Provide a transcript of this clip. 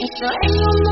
Eso es